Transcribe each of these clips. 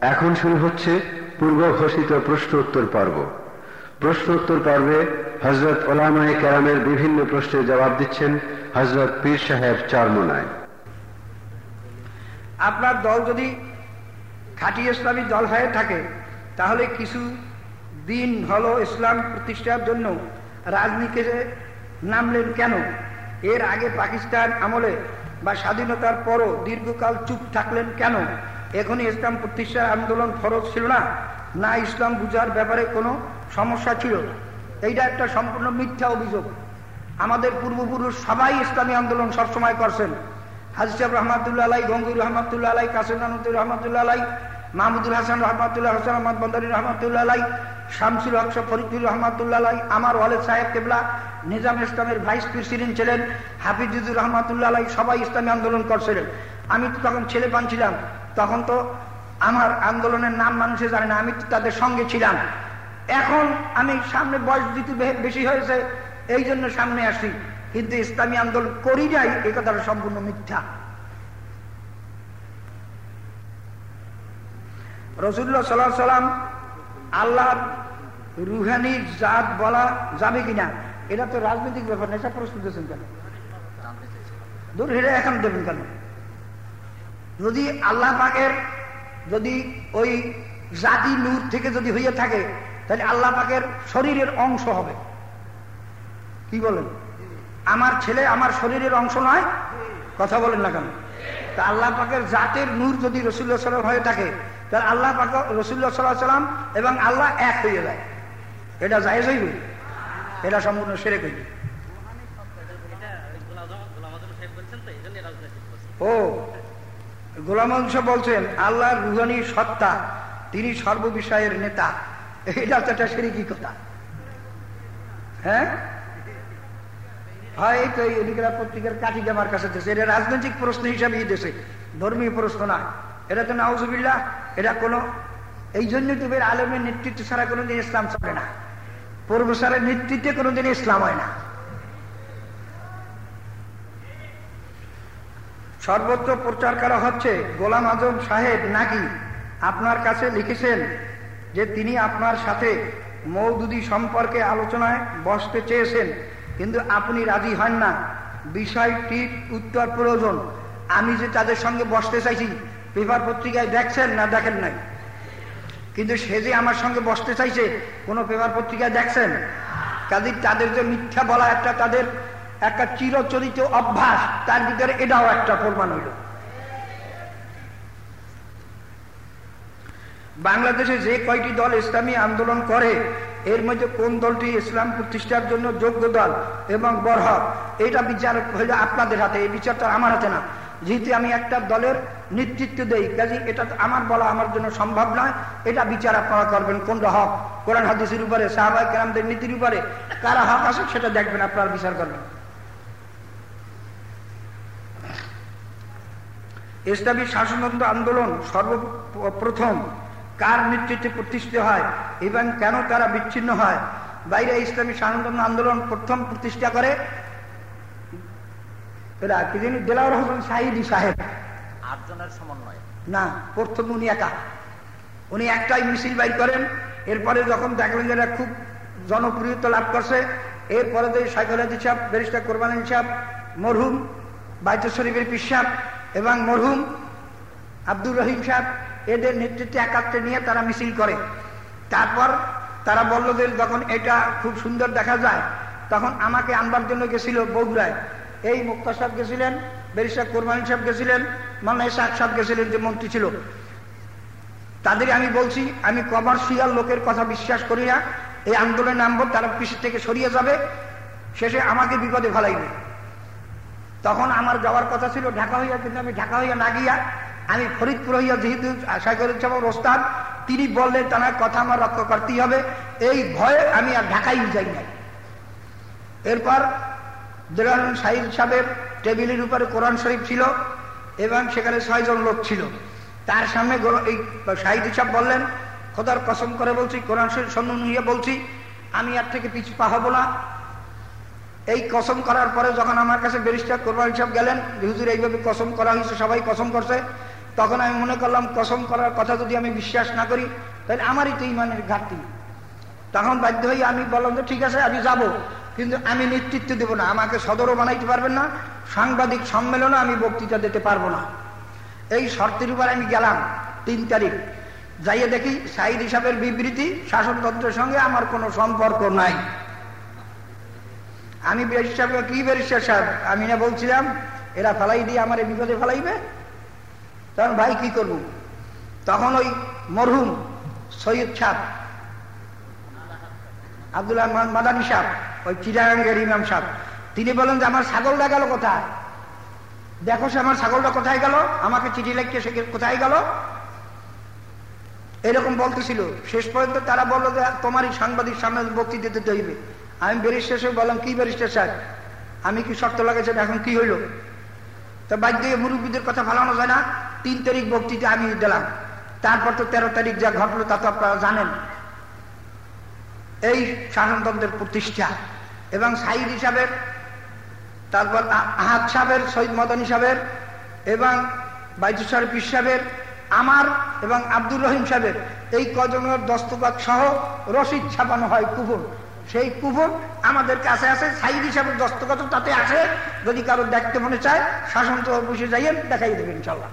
এখন শুরু হচ্ছে পূর্ব ঘোষিত প্রশ্ন উত্তর পর্ব। প্রশ্ন উত্তর পর্বে হজরত ওলামায় কেরামের বিভিন্ন প্রশ্নের জবাব দিচ্ছেন হজরত পীর সাহেব চরমনায়। আপনার দল যদি খাঁটি ইসলামী দল হয়ে থাকে, তাহলে কিছু দিন হলো ইসলাম প্রতিষ্ঠার জন্য। রাজনীতিতে নামলেন কেন? এর আগে পাকিস্তান আমলে বা স্বাধীনতার পরও দীর্ঘকাল চুপ থাকলেন কেন? এখনই ইসলাম প্রতিষ্ঠার আন্দোলন ফরজ ছিল না। না ইসলাম বুঝার ব্যাপারে কোনো সমস্যা ছিল না। এইটা একটা সম্পূর্ণ মিথ্যা অভিযোগ। আমাদের পূর্বপুরুষ সবাই ইসলামী আন্দোলন সবসময় করছেন। হাজিসাব রহমাতুল্লাহ আলাই গঙ্গুর রহমতুল্লাহ আলাই কাসিম রহমতুল রহমতুল্লাহ আলাই মাহমুদুল হাসান রহমতুল্লাহ, হাসান আহমদ বন্দারি রহমতুল্লাহ আলাই শামসুল হক ফরিদুল রহমতুল্লাহ আলাই আমার ওয়ালেদ সাহেব কেবলা, নিজাম ইসলামের ভাইস প্রেসিডেন্ট ছিলেন হাফিজুর রহমতুল্লাহ আলাই সবাই ইসলামী আন্দোলন করছিলেন। আমি তো তখন ছেলে পান ছিলাম। তখন তো আমার আন্দোলনের নাম মানুষে জানে না, আমি তাদের সঙ্গে ছিলাম। এখন আমি সামনে বয়স দিতে বেশি হয়েছে, এই জন্য সামনে আসি। কিন্তু ইসলামী আন্দোলন করি যাই এ কথাটা সম্পূর্ণ মিথ্যা। রসুল্লাহ সাল্লাহ সাল্লাম আল্লাহ রুহানি জাত বলা যাবে কিনা, এটা তো রাজনৈতিক ব্যাপার নেশা প্রশ্ন দিয়েছেন কেন? দূর হেরে এখন দেবেন কেন? যদি আল্লাহ পাকের যদি ওই জাতি নূর থেকে যদি হইয়া থাকে তাহলে আল্লাহ পাকের শরীরের অংশ হবে। কি বলেন? আমার ছেলে আমার শরীরের অংশ নয়? কথা বলেন না কেন? তা আল্লাহ পাকের জাতের নূর যদি রসুল্লাহ সাল্লাম হয়ে থাকে তাহলে আল্লাহ পাক রসুল্লাহ সাল্লাহ সাল্লাম এবং আল্লাহ এক হয়ে যায়। এটা যায় হইবে? এটা সম্পূর্ণ সেরে কইবে ও গোলাম বলছেন রুহানি সত্তা, তিনি সর্ববিষয়ের নেতা। কথা। হ্যাঁ? হয় তো পত্রিকার জামার কাছে এটা রাজনৈতিক প্রশ্ন হিসাবেই দেশে, ধর্মীয় প্রশ্ন না। এটা তো নাউজুবিল্লাহ, এটা কোনো এই জন্য আলমের নেতৃত্ব ছাড়া কোনোদিন ইসলাম চলে না। পূর্ব সারের নেতৃত্বে কোনোদিন ইসলাম হয় না। সর্বত্র প্রচার করা হচ্ছে গোলাম আজম সাহেব নাকি? আপনার কাছে লিখেছেন যে তিনি আপনার সাথে মৌদুদি সম্পর্কে আলোচনায় বসতে চেয়েছেন, কিন্তু আপনি রাজি হন না। বিষয়টির উত্তর প্রয়োজন। আমি যে তাদের সঙ্গে বসতে চাইছি, পেপার পত্রিকায় দেখছেন না দেখেন নাই? কিন্তু সে যে আমার সঙ্গে বসতে চাইছে, কোনো পেপার পত্রিকায় দেখছেন? কাজে তাদের যে মিথ্যা বলা একটা তাদের একটা চিরচরিত অভ্যাস, তার ভিতরে এটাও একটা প্রমাণ হইল বাংলাদেশে যে কয়টি দল ইসলামী আন্দোলন করে, এর মধ্যে কোন দলটি ইসলাম প্রতিষ্ঠার জন্য যোগ্য দল এবং বরহ এটা বিচার হইলে আপনাদের হাতে, এই বিচারটা আমার হাতে না। যেহেতু আমি একটা দলের নেতৃত্ব দেই, কাজে এটা আমার বলা আমার জন্য সম্ভব নয়। এটা বিচার আপনারা করবেন, কোনটা হক? কোরআন হাদিসের উপরে সাহাবাই কেরামদের নীতির উপরে, কারা হক আছে সেটা দেখবেন, আপনারা বিচার করবেন। ইসলামী শাসনতন্ত্র আন্দোলন সর্বপ্রথম কার নেতৃত্বে প্রতিষ্ঠিত হয় এবং কেন তারা বিচ্ছিন্ন হয়? বাইরে ইসলামী শাসনতন্ত্র আন্দোলন প্রথম প্রতিষ্ঠা করে দেলাওয়ার হোসেন সাহিদি সাহেব। আটজনের সমন্বয়। না প্রথম উনি একা। উনি একটাই মিছিল বাইর করেন এরপরে যখন দেখলেন যে খুব জনপ্রিয়তা লাভ করছে এরপরে যে সাইকুল হাদি সাহেব ব্যারিস্টার কোরবান সাহেব মরহুম বাইতুল শরীফের পিসাব এবং মরহুম আব্দুর রহিম সাহেব এদের নেতৃত্বে একাত্রে নিয়ে তারা মিছিল করে। তারপর তারা বলল যে, যখন এটা খুব সুন্দর দেখা যায়, তখন আমাকে আনবার জন্য গেছিল বগুড়ায়। এই মুক্তা সাহেব গেছিলেন বেরিসাহ কোরবানি সাহেব গেছিলেন মানে শাহ সাহেব গেছিলেন যে মন্ত্রী ছিল। তাদের আমি বলছি, আমি কমার্শিয়াল লোকের কথা বিশ্বাস করি না। এই আন্দোলনে নামবো তারা পিছিয়ে থেকে সরিয়ে যাবে। শেষে আমাকে বিপদে ফেলাইবে। তখন আমার যাওয়ার কথা ছিল, ঢাকা হইয়া, কিন্তু আমি ঢাকা হইয়া না গিয়া, আমি ফরিদপুর হইয়া যেহেতু সাইকুল ওস্তাদ, তিনি বললেন তার কথা আমার রক্ষা করতেই হবে। এই ভয়ে আমি আর ঢাকাই যাই নাই। এরপর দেলান সাহিদ সাহেবের টেবিলের উপরে কোরআন শরীফ ছিল, এবং সেখানে ছয়জন লোক ছিল। তার সামনে এই সাহিদ সাহেব বললেন, খোদার কসম করে বলছি, কোরআন শরীফ সন্ন্যান হইয়া বলছি, আমি আর থেকে পিছু পা পাহাবো না। এই কসম করার পরে যখন আমার কাছে ব্যারিস্টার কোরবান সাহেব গেলেন, হুজুর এইভাবে কসম করা হয়েছে, সবাই কসম করছে। তখন আমি মনে করলাম, কসম করার কথা যদি আমি বিশ্বাস না করি, তাহলে আমারই তো ইমানের ঘাটতি। তখন বাধ্য হয়ে আমি বললাম যে, ঠিক আছে, আমি যাব। কিন্তু আমি নেতৃত্ব দেব না। আমাকে সদরও বানাইতে পারবেন না, সাংবাদিক সম্মেলনে আমি বক্তৃতা দিতে পারব না। এই শর্তের উপর আমি গেলাম তিন তারিখ। যাইয়ে দেখি সাইদ হিসাবের বিবৃতি, শাসনতন্ত্রের সঙ্গে আমার কোনো সম্পর্ক নাই। আমি ব্যারিস্টার কি ব্যারিস্টার সাহেব? আমি না বলছিলাম, এরা ফেলাই দিয়ে আমার বিপদে ফেলাইবে? তখন ভাই কি করব? তখন ওই মরহুম সৈয়দ সাহ আব্দুল্লাহ মাদানী সাহ ওই চিরাঙ্গের ইমাম সাহ তিনি বলেন যে, আমার ছাগলটা গেল কোথায়? দেখো সে আমার ছাগলটা কোথায় গেল? আমাকে চিঠি লিখতে সে কোথায় গেল? এরকম বলতেছিল। শেষ পর্যন্ত তারা বলল যে, তোমারই সাংবাদিক সামনে বক্তৃতা দিতে হইবে। আমি ব্যারিস্টার সাহেব বললাম, কি ব্যারিস্টার সাহেব? আমি কি শর্ত লাগাইছেন এখন কি হইল? তো বাধ্য মুরব্বীদের কথা ফালানো যায় না। তিন তারিখ বক্তৃতা আমি দিলাম তারপর তো তেরো তারিখ যা ঘটলো তা তো আপনারা জানেন। এই শাসনতন্ত্রের প্রতিষ্ঠা। এবং সাইদ হিসাবের, তারপর আহাদ সাহেবের শহীদ মদন সাহেবের, এবং বাইজুর সাহেব সাহেবের, আমার এবং আব্দুর রহিম সাহেবের এই কজনের দস্তকাত সহ রশিদ ছাপানো হয় কুপন সেই কুপন আমাদের কাছে আছে, সাইদ হিসাবের দস্তকাত তাতে আছে। যদি কারও দেখতে মনে চায়, শাসন তো বসে যাইয়েন দেখাই দেবেন ইনশাল্লাহ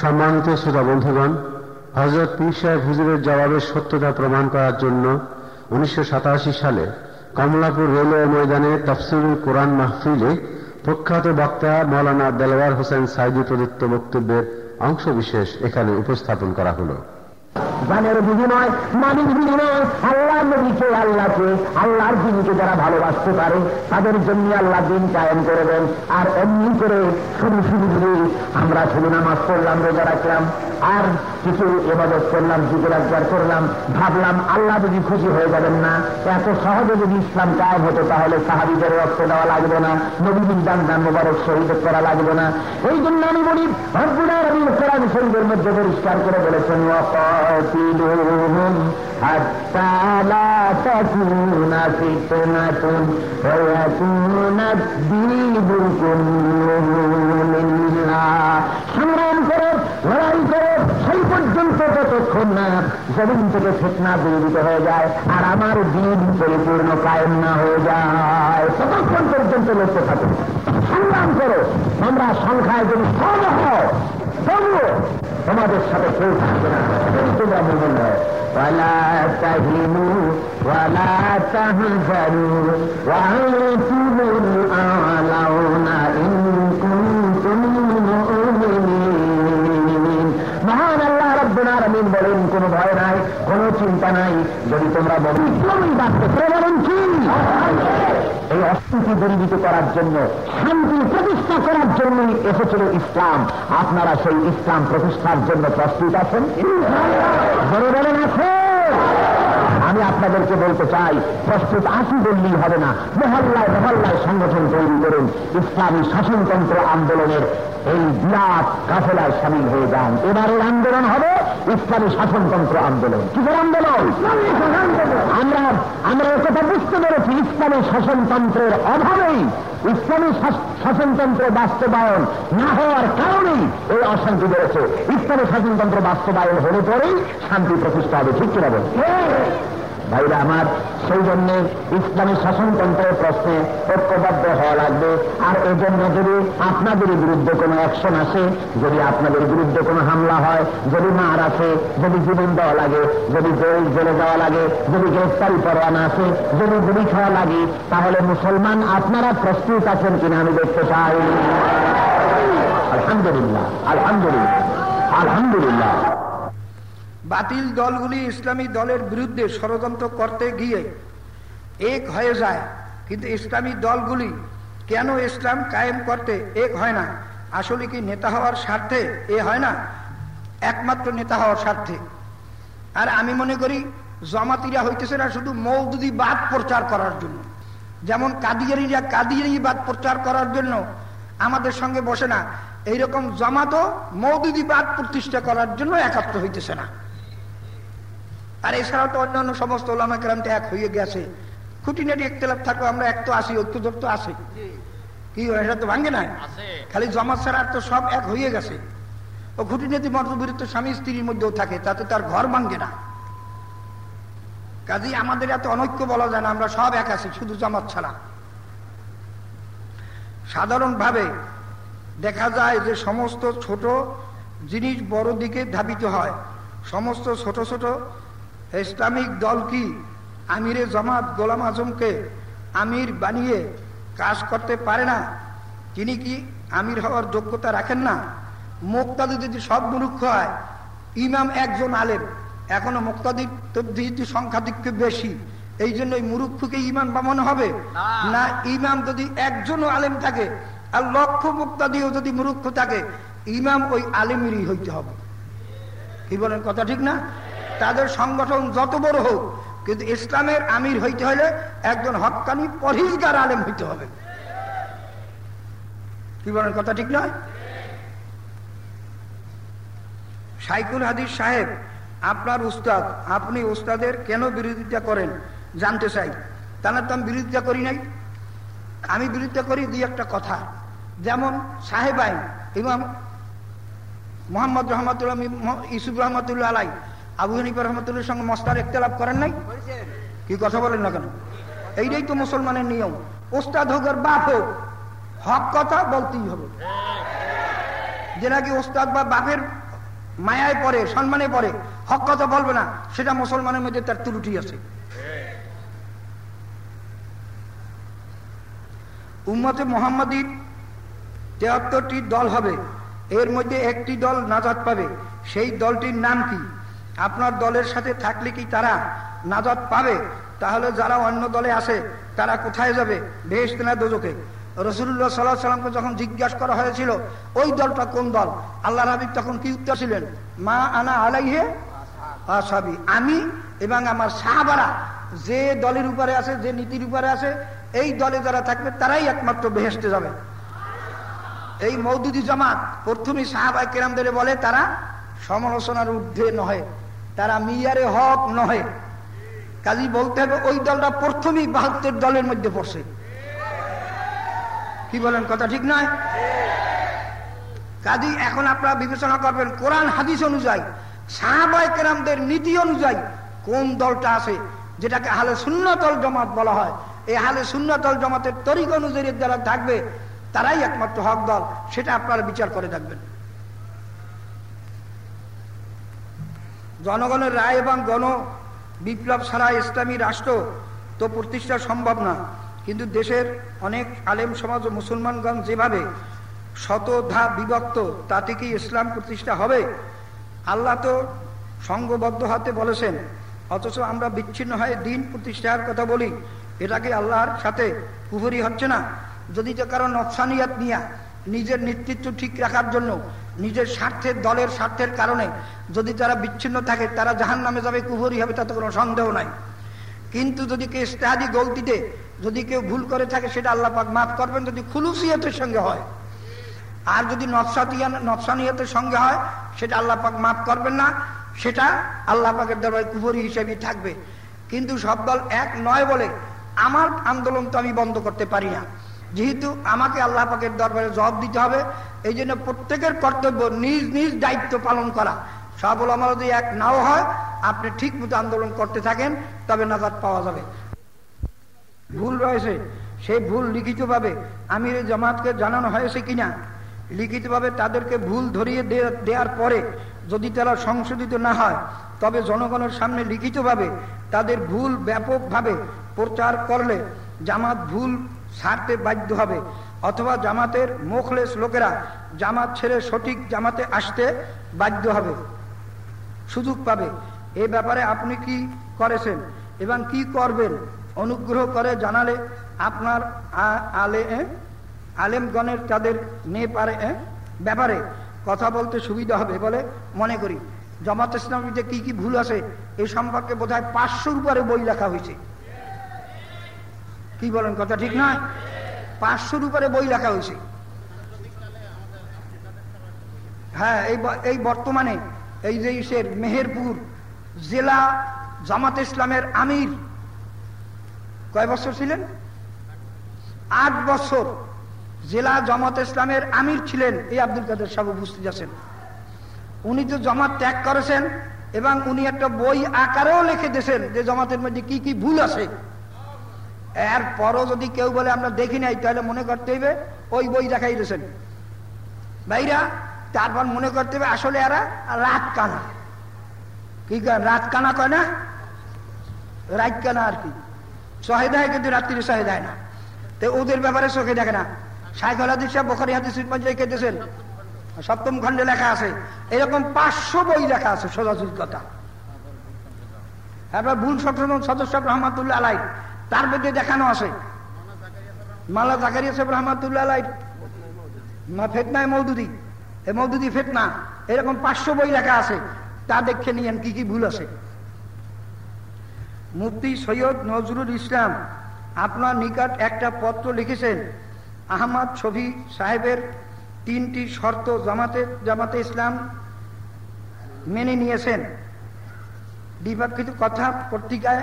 সম্মানিত শ্রোতা বন্ধুগণ হজরত পীর সাহেব হুজুরের জবাবের সত্যতা প্রমাণ করার জন্য উনিশশো সাতাশি সালে কমলাপুর রেলওয়ে ময়দানে তফসিরুল কোরআন মাহফিলে প্রখ্যাত বক্তা মৌলানা দেলওয়ার হোসেন সাইদি প্রদত্ত বক্তব্যের অংশবিশেষ এখানে উপস্থাপন করা হলো। জানের বিনিময় মানিক বিনিময় আল্লাহ নবীকে আল্লাহকে, আল্লাহর দিনকে যারা ভালোবাসতে পারে, তাদের জন্য আল্লাহ দিন কায়েম করে দেন। আর এমনি করে শুরু শুরু শুরু আমরা শুধু নামাজ পড়লাম, রোজা রাখলাম, আর কিছু এবাদত করলাম, জিকির একবার করলাম, ভাবলাম আল্লাহ যদি খুশি হয়ে যাবেন না, এত সহজে যদি ইসলাম কায়েম হতো, তাহলে সাহাবিদের রক্ত দেওয়া লাগবে না নবীন দান দান মোবারক শহীদ করা লাগবে না। এই জন্য আমি বলি হরপুরার আমি কোরআন শহীদের মধ্যে পরিষ্কার করে বলেছেন وقاتلوهم حتى لا تكون فتنة ويكون الدين كله لله সংগ্রাম করো লড়াই করো সেই পর্যন্ত যতক্ষণ না জমিন থেকে ফেতনা দূরীভূত হয়ে যায় আর আমার দিন পরিপূর্ণ কায়েম না হয়ে যায় ততক্ষণ পর্যন্ত লড়তে থাকো সংগ্রাম করো আমরা সংখ্যায় যদি কম হও তবুও তোমাদের সাথে কেউ থাকবে না তোমরা মোমন হয় ولا تهنوا ولا تهزنوا وأنتم الأعلون إن كنتم مؤمنين মহান আল্লাহ রব্বুল আলামিন বলেন কোনো ভয় নাই কোনো চিন্তা নাই যদি তোমরা বলো ইসলামই বাঁচতে বলেন কি এই অস্থিতি দূরীভূত করার জন্য, শান্তি প্রতিষ্ঠা করার জন্যই এসেছিল ইসলাম। আপনারা সেই ইসলাম প্রতিষ্ঠার জন্য প্রস্তুত আছেন? আমি আপনাদেরকে বলতে চাই, প্রস্তুত আসি বললেই হবে না। মহল্লায় মহল্লায় সংগঠন তৈরি করুন। ইসলামী শাসনতন্ত্র আন্দোলনের এই বিরাট কাফেলায় সামিল হয়ে যান। এবারের আন্দোলন হবে ইসলামী শাসনতন্ত্র আন্দোলন। কিসের আন্দোলন? আমরা আমরা একথা বুঝতে পেরেছি, ইসলামী শাসনতন্ত্রের অভাবেই ইসলামী শাসনতন্ত্র বাস্তবায়ন না হওয়ার কারণেই এই অশান্তি বেড়েছে। ইসলামী শাসনতন্ত্র বাস্তবায়ন হলে পরেই শান্তি প্রতিষ্ঠা হবে, ঠিক কিনা বল ভাইরা আমার সেই জন্য ইসলামী শাসনতন্ত্রের প্রশ্নে ঐক্যবদ্ধ হওয়া লাগবে। আর এজন্য যদি আপনাদের বিরুদ্ধে কোনো অ্যাকশন আসে, যদি আপনাদের বিরুদ্ধে কোনো হামলা হয়, যদি মার আসে, যদি জীবন দেওয়া লাগে, যদি জেল, জেলে যাওয়া লাগে, যদি গ্রেফতারি পরোয়ানা আসে, যদি গুলি খাওয়া লাগে, তাহলে মুসলমান আপনারা প্রস্তুত আছেন কিনা আমি দেখতে চাই। আলহামদুলিল্লাহ আলহামদুলিল্লাহ আলহামদুলিল্লাহ। বাতিল দলগুলি ইসলামী দলের বিরুদ্ধে ষড়যন্ত্র করতে গিয়ে এক হয়ে যায়। কিন্তু ইসলামী দলগুলি কেন ইসলাম কায়েম করতে এক হয় না? আসলে কি নেতা হওয়ার স্বার্থে এ হয় না? একমাত্র নেতা হওয়ার স্বার্থে। আর আমি মনে করি জমাতিরা হইতেছে না শুধু মৌদুদি বাদ প্রচার করার জন্য। যেমন কাদিয়ারিরা কাদিয়ারি বাদ প্রচার করার জন্য আমাদের সঙ্গে বসে না, এইরকম জমাতও মৌদুদি বাদ প্রতিষ্ঠা করার জন্য একাত্র হইতেছে না। আর এছাড়াও তো অন্যান্য সমস্ত ওলামা কেরামটা এক হয়ে গেছে। খুঁটিনাটি একতলাপ থাকো আমরা এক তো আসি ঐক্যজোট তো আসে। কি এটা তো ভাঙ্গে না খালি জমা ছাড়া আর তো সব এক হয়ে গেছে। ও খুঁটিনাতি মতবিরত স্বামী স্ত্রীর মধ্যেও থাকে তাতে তার ঘর ভাঙ্গে না। কাজেই আমাদের এত অনৈক্য বলা যায় না আমরা সব এক আছি শুধু জামাত ছাড়া। সাধারণভাবে দেখা যায় যে সমস্ত ছোট জিনিস বড় দিকে ধাবিত হয়। সমস্ত ছোট ছোট ইসলামিক দল কি? আমিরে জামাত গোলাম আজমকে আমির বানিয়ে কাজ করতে পারে না? তিনি কি আমির হওয়ার যোগ্যতা রাখেন না? মোক্তাদি যদি সব মুরুক্ষ হয়। ইমাম একজন আলেম। এখনও মোক্তাদির তো যেহেতু সংখ্যাধিক্য বেশি। এই জন্য ওই মুরুক্ষকে ইমাম বানানো হবে। না। না ইমাম যদি একজনও আলেম থাকে আর লক্ষ মুক্তাদিও যদি মুরুক্ষ থাকে ইমাম ওই আলেমেরই হইতে হবে। কি বলেন কথা ঠিক না? তাদের সংগঠন যত বড় হোক, কিন্তু ইসলামের আমির হইতে হলে একজন হকানি পরহিজগার আলেম হইতে হবে। কি বলেন, কথা ঠিক নয়? সাইকুল হাদিস সাহেব, আপনার উস্তাদ, আপনি উস্তাদের কেন বিরোধিতা করেন? জানতে চাই। তা না তো আমি বিরোধিতা করি নাই। আমি বিরোধিতা করি দুই একটা কথা। যেমন সাহেব আইন, ইমাম মোহাম্মদ রহমতুল্লাহ ইসুফ রহমতুল্লাহ আলাই আবু হানিফা রহমতুল্লাহর সঙ্গে মস্তার একতলাপ করেন নাই? কি কথা বলেন না কেন? এইটাই তো মুসলমানের নিয়ম। ওস্তাদ হোক আর বাপ হোক, হক কথা বলতেই হবে। যে নাকি ওস্তাদ বা বাপের মায়ায় পড়ে, সম্মানে পড়ে, হক কথা বলবে না, সেটা মুসলমানের মধ্যে তার ত্রুটি আছে। উম্মতে মোহাম্মদীর তেহাত্তরটি দল হবে। এর মধ্যে একটি দল নাজাত পাবে। সেই দলটির নাম কি? আপনার দলের সাথে থাকলে কি তারা নাজাত পাবে? তাহলে যারা অন্য দলে আসে, তারা কোথায় যাবে? বেহেস্ত না দোজকে রসুল্লাহ সাল্লাহ সাল্লামকে যখন জিজ্ঞাসা করা হয়েছিল, ওই দলটা কোন দল? আল্লাহ রাবিব তখন কি উত্তর ছিলেন মা আনা আলাইহে আসাবি। আমি এবং আমার সাহাবারা যে দলের উপরে আছে, যে নীতির উপরে আছে, এই দলে যারা থাকবে, তারাই একমাত্র বেহেস্তে যাবে। এই মৌদুদি জামাত প্রথমে সাহাবাই কেরামদের বলে, তারা সমালোচনার ঊর্ধ্বে নহে। তারা মিয়ারে হক নহে। কাজী বলতে হবে, ওই দলটা প্রথমেই বাহাত্তর দলের মধ্যে পড়ছে। কি বলেন, কথা ঠিক নয়? কাজী, এখন আপনারা বিবেচনা করবেন, কোরআন, হাদিস অনুযায়ী সাহাবাই কেরামদের নীতি অনুযায়ী কোন দলটা আছে, যেটাকে হালে শূন্যতল জমাত বলা হয়। এই হালে শূন্যতল জমাতের তরিক অনুযায়ী যারা থাকবে, তারাই একমাত্র হক দল, সেটা আপনারা বিচার করে থাকবেন জনগণের রায় এবং গণ বিপ্লব ছাড়া ইসলামী রাষ্ট্র তো প্রতিষ্ঠা সম্ভব না। কিন্তু দেশের অনেক আলেম সমাজ ও মুসলমানগণ যেভাবে শতধা বিভক্ত, তাতে কি ইসলাম প্রতিষ্ঠা হবে? আল্লাহ তো সঙ্গবদ্ধ হাতে বলেছেন, অথচ আমরা বিচ্ছিন্ন হয়ে দিন প্রতিষ্ঠার কথা বলি। এটাকে আল্লাহর সাথে কুহুরি হচ্ছে না? যদি তো কারও নকশানিয়াত নিয়া নিজের নেতৃত্ব ঠিক রাখার জন্য নিজের স্বার্থের, দলের স্বার্থের কারণে যদি তারা বিচ্ছিন্ন থাকে, তারা জাহান নামে যাবে কুহুরি হবে, তাতে কোনো সন্দেহ নাই। কিন্তু যদি কেউ ইস্তেহাদি গলতিতে যদি কেউ ভুল করে থাকে, সেটা আল্লাহ পাক মাফ করবেন যদি খুলুসিয়তের সঙ্গে হয়। আর যদি নকশাতিয়া নকশানিয়তের সঙ্গে হয়, সেটা আল্লাহ পাক মাফ করবেন না, সেটা আল্লাহ পাকের দরবারে কুবরি হিসেবেই থাকবে। কিন্তু সব দল এক নয় বলে, আমার আন্দোলন তো আমি বন্ধ করতে পারি না। যেহেতু আমাকে আল্লাহ পাকের দরবারে জবাব দিতে হবে, এই জন্য প্রত্যেকের কর্তব্য নিজ নিজ দায়িত্ব পালন করা। সব আমার যদি এক নাও হয়, আপনি ঠিক মতো আন্দোলন করতে থাকেন, তবে নাজাদ পাওয়া যাবে। ভুল রয়েছে। সেই ভুল লিখিতভাবে আমির জামাতকে জানানো হয়েছে কিনা, লিখিতভাবে তাদেরকে ভুল ধরিয়ে দেওয়ার পরে যদি তারা সংশোধিত না হয়, তবে জনগণের সামনে লিখিতভাবে তাদের ভুল ব্যাপকভাবে প্রচার করলে জামাত ভুল ছাড়তে বাধ্য হবে। অথবা জামাতের মুখলেস লোকেরা জামাত ছেড়ে সঠিক জামাতে আসতে বাধ্য হবে। সুযোগ পাবে। এ ব্যাপারে আপনি কি করেছেন এবং কি করবেন অনুগ্রহ করে জানালে আপনার আলে আলেমগণের তাদের মেয়ে পারে ব্যাপারে কথা বলতে সুবিধা হবে বলে মনে করি। জামাত ইসলামীতে কি কি ভুল আছে এ সম্পর্কে বোধ হয় পাঁচশোর উপরে বই লেখা হয়েছে। কি বলেন, কথা ঠিক নয় পাঁচশোর উপরে বই লেখা হয়েছে। হ্যাঁ এই এই বর্তমানে এই যে ইসের মেহেরপুর জেলা জামাত ইসলামের আমির, কয় বছর ছিলেন? আট বছর জেলা জামাত ইসলামের আমির ছিলেন এই আব্দুল কাদের সাহেব উপস্থিত আছেন। উনি তো জমাত ত্যাগ করেছেন এবং উনি একটা বই আকারেও লিখে দিয়েছেন যে জমাতের মধ্যে কি কি ভুল আছে। এর পরও যদি কেউ বলে, আমরা দেখি নাই, তাহলে মনে করতে হইবে, ওই বই দেখাই দিয়েছেন। ভাইরা, তারপর মনে করতে হবে আসলে এরা রাত কানা কি রাত কানা কয় না? রাত কানা আর কি। সহে দেয় কিন্তু রাত্রি সহে দেয় না। তো ওদের ব্যাপারে চোখে দেখে না। সাইকেল সাহেব বখারি হাদিস রেখে সপ্তম খণ্ডে লেখা আছে, এরকম পাঁচশো বই লেখা আছে সোজাসুজ কথা। এবার ভুল সংশোধন সদস্য রহমাতুল্লাহ আলাই তার মধ্যে দেখানো আছে। মালা জাকারিয়া সাহেব রহমাতুল্লাহ ফেতনায় মৌদুদি এ মৌদুদি ফেতনা। এরকম পাঁচশো বই লেখা আছে। তা দেখে নিয়েন কি কি ভুল আছে। মুফতি সৈয়দ নজরুল ইসলাম আপনার নিকট একটা পত্র লিখেছেন। আহমদ ছবি সাহেবের তিনটি শর্ত জামাতে জামাতে ইসলাম মেনে নিয়েছেন। দ্বিপাক্ষিত কথা পত্রিকায়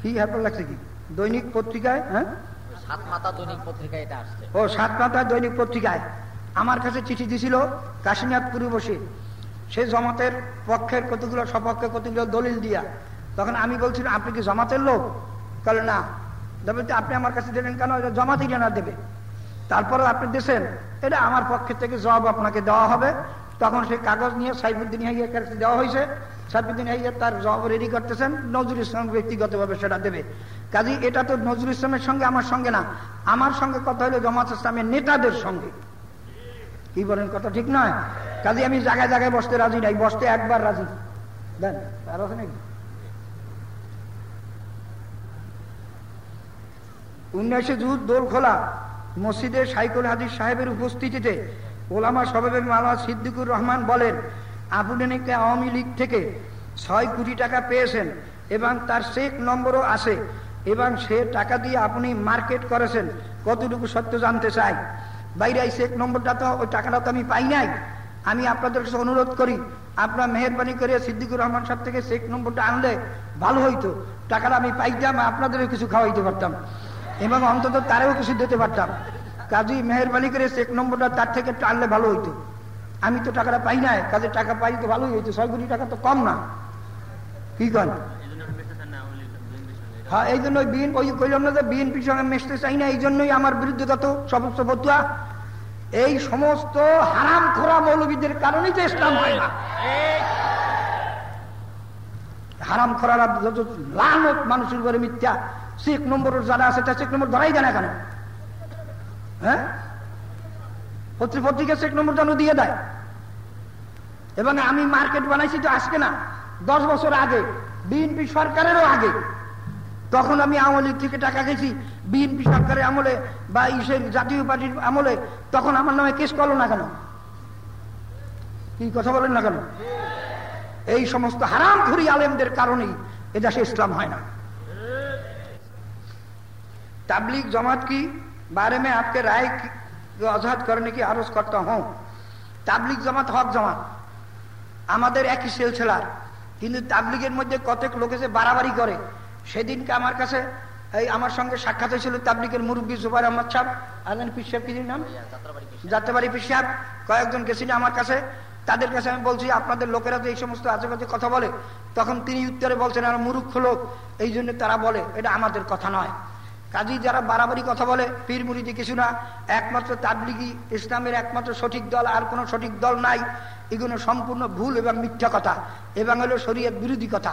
কি হ্যাপার লাগছে কি? দৈনিক পত্রিকায় হ্যাঁ? সাত দৈনিক পত্রিকায় এটা আসছে। ও সাত মাতা দৈনিক পত্রিকায়। আমার কাছে চিঠি দিছিল কাশীনাথপুরে বসে। সে জমাতের পক্ষের কতগুলো সপক্ষে কতগুলো দলিল দিয়া। তখন আমি বলছিলাম আপনি কি জমাতের লোক? তাহলে না। তবে আপনি আমার কাছে দেবেন কেন? জমাতেই না দেবে। তারপরে আপনি দিয়েছেন এটা আমার পক্ষের থেকে জবাব আপনাকে দেওয়া হবে। তখন সেই কাগজ নিয়ে সাইফুদ্দিন হাইয়ার কাছে দেওয়া হয়েছে। সাইফুদ্দিন হাইয়া তার জবাব রেডি করতেছেন, নজরুল ইসলাম ব্যক্তিগতভাবে সেটা দেবে। কাজী এটা তো নজরুল ইসলামের সঙ্গে আমার সঙ্গে না, আমার সঙ্গে কথা হলো জমাত ইসলামের নেতাদের সঙ্গে। কি বলেন, কথা ঠিক নয়? কাজী আমি জায়গায় জায়গায় বসতে রাজি নাই, বসতে একবার রাজি। দেন, আর আছে নাকি? উনিশে জুন দোল খোলা মসজিদের সাইকুল হাদিস সাহেবের উপস্থিতিতে ওলামা সবাবের মালা সিদ্দিকুর রহমান বলেন আপনি নাকি আওয়ামী লীগ থেকে ছয় কোটি টাকা পেয়েছেন এবং তার চেক নম্বরও আছে এবং সে টাকা দিয়ে আপনি মার্কেট করেছেন। কতটুকু সত্য জানতে চাই? বাইরে চেক নম্বরটা তো, ওই টাকাটা তো আমি পাই নাই। আমি আপনাদের কাছে অনুরোধ করি, আপনার মেহরবানি করে সিদ্দিকুর রহমান সাহেব থেকে চেক নম্বরটা আনলে ভালো হইতো। টাকাটা আমি পাইতাম, আপনাদেরও কিছু খাওয়াইতে পারতাম এবং অন্তত তারেও কিছু দিতে পারতাম। কাজী মেহরবানি করে চেক নম্বরটা তার থেকে টানলে ভালো হইতো। আমি তো টাকাটা পাই নাই, কাজে টাকা পাই তো ভালোই হইতো, ছয় কোটি টাকা তো কম না। কি কন? হ্যাঁ এই জন্য বিএন ওই কইলাম না যে বিএনপির সঙ্গে মেশতে চাই না, এই জন্যই আমার বিরুদ্ধে কত সমস্ত ফতুয়া এই সমস্ত হারাম খোরা মৌলবীদের কারণেই তো ইসলাম হয় না। হারাম খোরারা যত লানত মানুষের উপরে মিথ্যা চেক নম্বর যারা আছে, তা চেক নম্বর ধরাই দেয় না কেন? হ্যাঁ? পত্রিকা চেক নম্বর যেন দিয়ে দেয়। এবং আমি মার্কেট বানাইছি তো আজকে না, দশ বছর আগে, বিএনপি সরকারেরও আগে। তখন আমি আওয়ামী থেকে টাকা গেছি বিএনপি সরকারের আমলে বা ইসের জাতীয় পার্টির আমলে, তখন আমার নামে কেস করল না কেন? কি কথা বলেন না কেন? এই সমস্ত হারাম ঘুরি আলেমদের কারণেই এদেশে ইসলাম হয় না। তাবলিক জমাত কি बारे में आपके राय की वजाहत करने की आरोज करता हूं তাবলিগ জামাত হক জামাত আমাদের একই সিলসিলার কিন্তু তাবলিগের মধ্যে কতক লোকে যে বাড়াবাড়ি করে সেদিনকে আমার কাছে এই আমার সঙ্গে সাক্ষাৎ হয়েছিল তাবলিগের মুরব্বী জুবাই আহমদ সাহেব আলেন পিসাব কি নাম যাত্রাবাড়ি পিসাব কয়েকজন গেছিল আমার কাছে তাদের কাছে আমি বলছি আপনাদের লোকেরা যে এই সমস্ত আজেবাজে কথা বলে তখন তিনি উত্তরে বলছেন আর মুরুক্ষ লোক এই জন্য তারা বলে এটা আমাদের কথা নয় কাজী যারা বাড়াবাড়ি কথা বলে পীর মুরিদি কিছু না, একমাত্র তাবলিগি ইসলামের একমাত্র সঠিক দল, আর কোনো সঠিক দল নাই, এগুলো সম্পূর্ণ ভুল এবং মিথ্যা কথা, এবং হলো শরীয়ত বিরোধী কথা।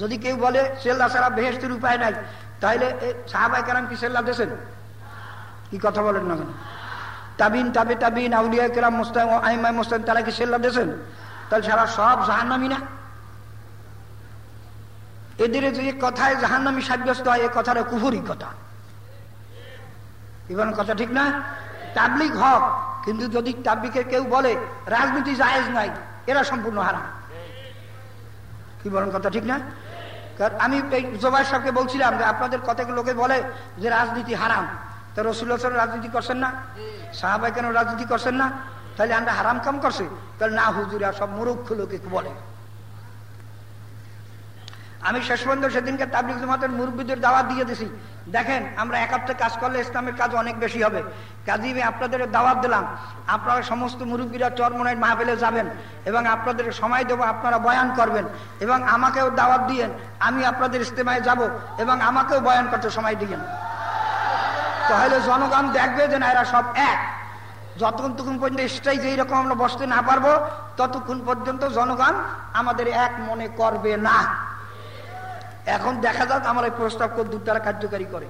যদি কেউ বলে, সেল্লা ছাড়া বেহেস্তের উপায় নাই তাহলে সাহাবাই কারাম কি সেল্লা দেশেন কি কথা বলেন না কেন? তাবিন, তাবে তাবিন, আউলিয়া কেরাম মোস্তাম আইমাই মোস্তাম তারা কি সেল্লা দেশেন তাহলে সারা সব জাহান্নামি না? এদের যে কথায় জাহান্নামি সাব্যস্ত হয়, এ কথাটা কুফুরি কথা। এবার কথা ঠিক না? তাবলিক হক, কিন্তু যদি তাবলিকের কেউ বলে, রাজনীতি জায়েজ নাই, এরা সম্পূর্ণ হারাম। কি বলেন কথা ঠিক না? আমি জোবাই সাহেবকে বলছিলাম যে আপনাদের কতক লোকে বলে যে রাজনীতি হারাম। তো রসুল হাসান রাজনীতি করছেন না? সাহাবাই কেন রাজনীতি করছেন না? তাহলে আমরা হারাম কাম করছে? তাহলে না, হুজুরা সব মুরুক্ষ লোকে বলে। আমি শেষ পর্যন্ত সেদিনকে তাবলিক জমাতের মুরব্বীদের দাওয়াত দিয়ে দিছি। দেখেন, আমরা একাত্রে কাজ করলে ইসলামের কাজ অনেক বেশি হবে। কাজী, আমি আপনাদের দাওয়াত দিলাম। আপনারা সমস্ত মুরব্বীরা চরমনায় মাহফিলে যাবেন এবং আপনাদের সময় দেবো, আপনারা বয়ান করবেন এবং আমাকেও দাওয়াত দিয়েন, আমি আপনাদের ইস্তেমায় যাব এবং আমাকেও বয়ান করতে সময় দিয়েন। তাহলে জনগণ দেখবে যে না, এরা সব এক। যতক্ষণ তখন পর্যন্ত স্টেজ এইরকম আমরা বসতে না পারব, ততক্ষণ পর্যন্ত জনগণ আমাদের এক মনে করবে না। এখন দেখা যাক আমার এই প্রস্তাব কদ্দুর তারা কার্যকারী করে।